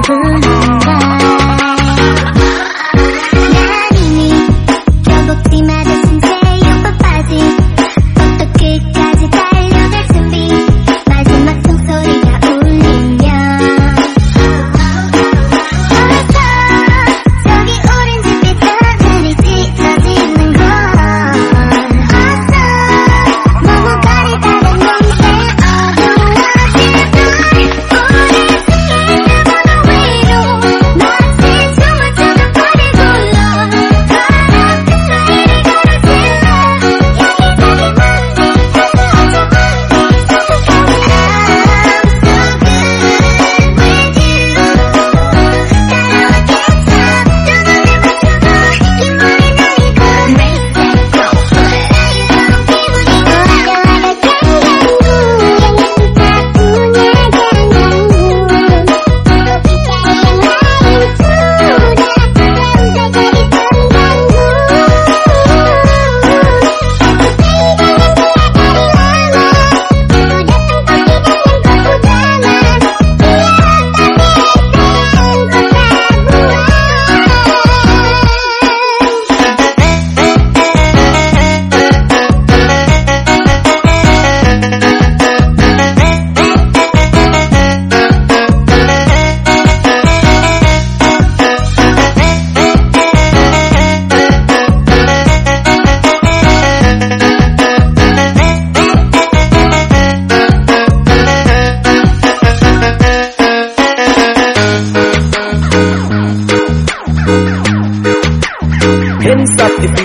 不能。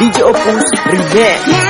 DJ Opus Remix